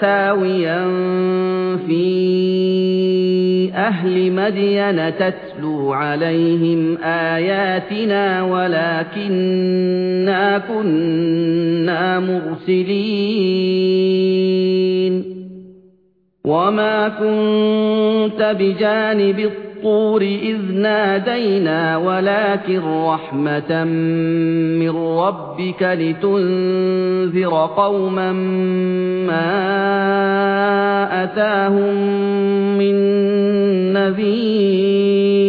ثاويا في أهل مدين تتلو عليهم آياتنا ولكننا كنا مرسلين. وما كنت بجانب الطريق الطور إذ نادينا ولكن رحمة من ربك لتنذر قوما ما أتاهم من نذير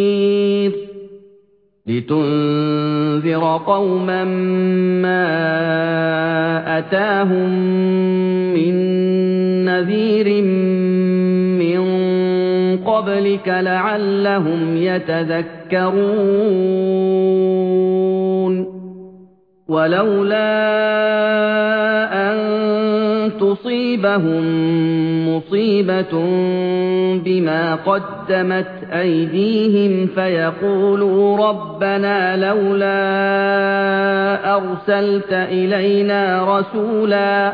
لتنذر قوما ما أتاهم من نذير قبلك لعلهم يتذكرون. ولولا أن تصيبهم مصيبة بما قدمت أيديهم فيقولوا ربنا لولا أرسلت إلينا رسولا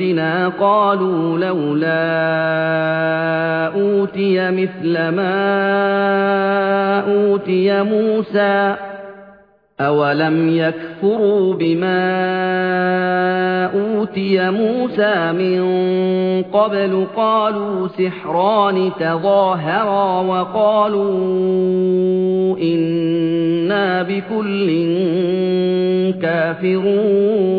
عندنا قالوا لولا أوتي مثل ما أوتي موسى أولم يكفروا بما أوتي موسى من قبل قالوا سحران تظاهرا وقالوا إنا بكل كافرون